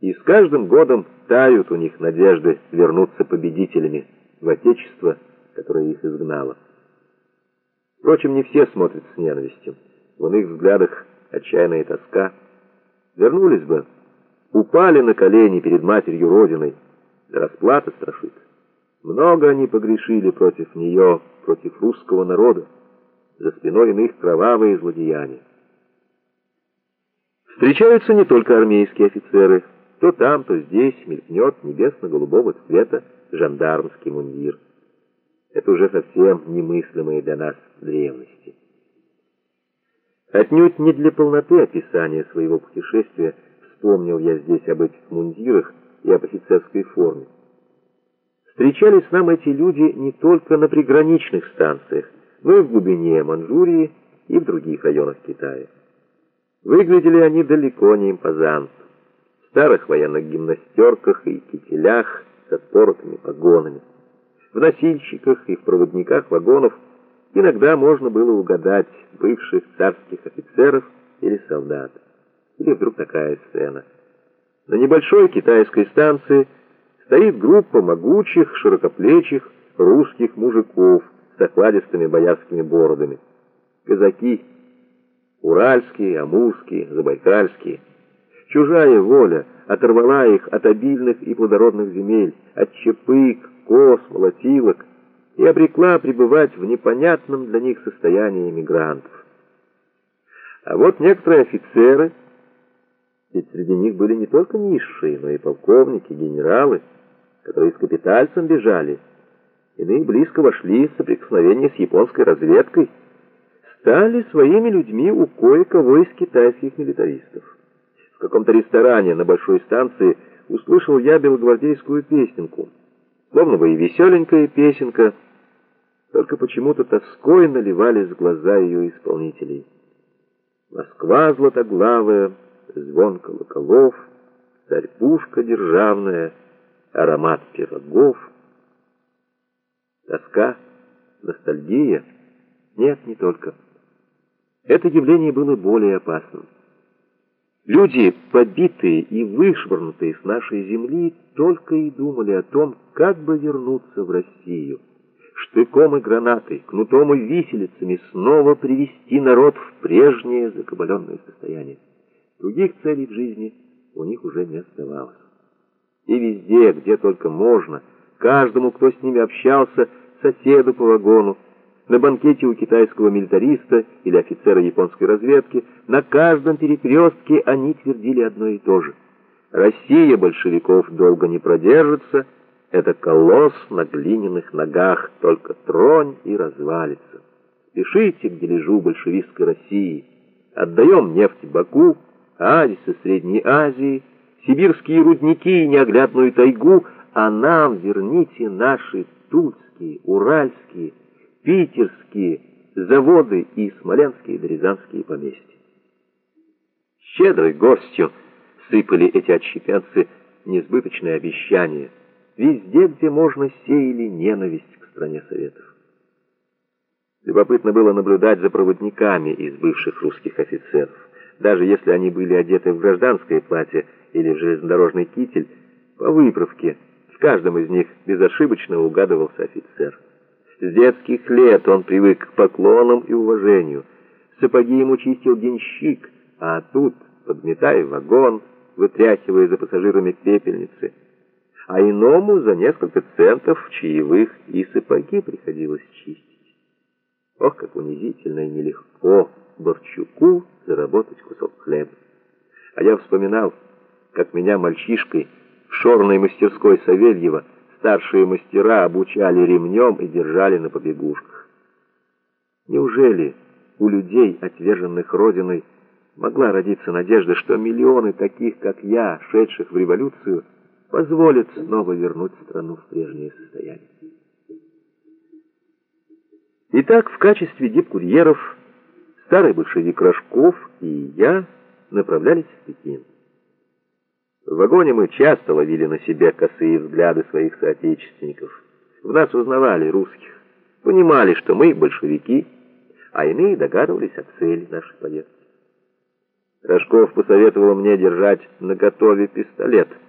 И с каждым годом тают у них надежды вернуться победителями в Отечество, которое их изгнало. Впрочем, не все смотрят с ненавистью. В их взглядах отчаянная тоска. Вернулись бы, упали на колени перед матерью Родиной, да расплата страшит. Много они погрешили против нее, против русского народа. За спиной иных кровавые злодеяния. Встречаются не только армейские офицеры. То там, то здесь мелькнет небесно-голубого цвета жандармский мундир. Это уже совсем немыслимые для нас древности. Отнюдь не для полноты описания своего путешествия вспомнил я здесь об этих мундирах и об офицерской форме. Встречались нам эти люди не только на приграничных станциях, но и в глубине Манчжурии и в других районах Китая. Выглядели они далеко не импозантно. Старых военных гимнастерках и кителях с отпоротыми погонами. В носильщиках и в проводниках вагонов иногда можно было угадать бывших царских офицеров или солдат. Или вдруг такая сцена. На небольшой китайской станции стоит группа могучих, широкоплечих русских мужиков с окладистыми боярскими бородами. Казаки — уральские, амурские, забайкальские. Чужая воля оторвала их от обильных и плодородных земель, от чепык, кос, молотилок, и обрекла пребывать в непонятном для них состоянии эмигрантов. А вот некоторые офицеры, ведь среди них были не только низшие, но и полковники, генералы, которые с капитальцем бежали, иные близко вошли в соприкосновение с японской разведкой, стали своими людьми у кое-кого из китайских милитаристов. В каком-то ресторане на большой станции услышал я белогвардейскую песенку. Словно бы и веселенькая песенка, только почему-то тоской наливались глаза ее исполнителей. Москва златоглавая, звон колоколов, царь-пушка державная, аромат пирогов. Тоска, ностальгия? Нет, не только. Это явление было более опасным. Люди, побитые и вышвырнутые с нашей земли, только и думали о том, как бы вернуться в Россию. Штыком и гранатой, кнутом и виселицами снова привести народ в прежнее закабаленное состояние. Других целей в жизни у них уже не оставалось. И везде, где только можно, каждому, кто с ними общался, соседу по вагону, на банкете у китайского милитариста или офицера японской разведки, на каждом перекрестке они твердили одно и то же. Россия большевиков долго не продержится, это колосс на глиняных ногах, только тронь и развалится. Пишите к дележу большевистской России. Отдаем нефть Баку, Адисы Средней Азии, сибирские рудники и неоглядную тайгу, а нам верните наши тульские, уральские, питерские заводы и смоленские да рязанские поместья. Щедрой горстью сыпали эти отщепенцы несбыточные обещания. Везде, где можно, сеяли ненависть к стране Советов. Любопытно было наблюдать за проводниками из бывших русских офицеров. Даже если они были одеты в гражданское платье или железнодорожный китель, по выправке в каждом из них безошибочно угадывался офицер. С детских лет он привык к поклонам и уважению. Сапоги ему чистил денщик, а тут, подметая вагон, вытряхивая за пассажирами пепельницы, а иному за несколько центов чаевых и сапоги приходилось чистить. Ох, как унизительно и нелегко Борчуку заработать кусок хлеба. А я вспоминал, как меня мальчишкой в шорной мастерской Савельева старшие мастера обучали ремнем и держали на побегушках. Неужели у людей, отверженных Родиной, могла родиться надежда, что миллионы таких, как я, шедших в революцию, позволят снова вернуть страну в прежнее состояние? Итак, в качестве дипкурьеров старый большевик Рожков и я направлялись в Пекин. В вагоне мы часто ловили на себе косые взгляды своих соотечественников. В нас узнавали русских, понимали, что мы большевики, а иные догадывались о цели нашей поездки. Рожков посоветовал мне держать наготове пистолет —